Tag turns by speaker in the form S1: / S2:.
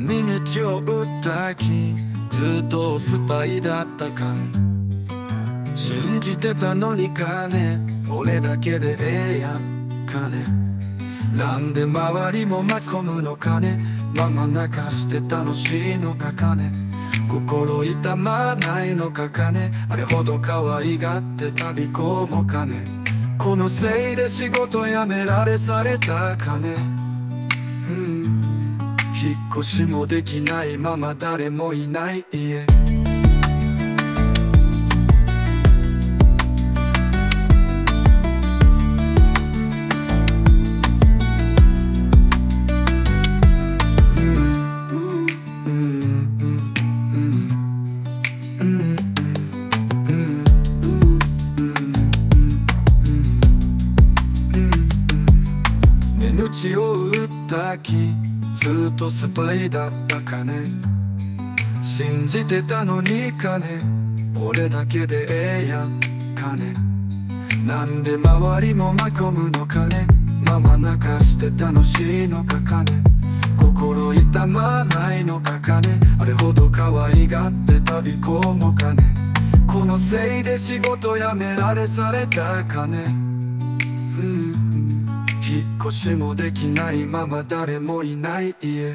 S1: 命を打った気ずっとスパイだったか。信じてたのに金。俺だけでええやん金。なんで周りも巻き込むのかねまま泣かして楽しいのか金。心痛まないのか金。あれほど可愛がってた尾行も金。このせいで仕事辞められされた金。うん。引っ越しもできないまま誰もいない家。目打ちを打った気ずっとスパイだったかね信じてたのに金。俺だけでええやん金。なんで周りも巻き込むのかねママ泣かして楽しいのか金。心痛まないのか金。あれほど可愛がってた尾行も金。このせいで仕事辞められされた金。うん引っ越しもできないまま誰もいない家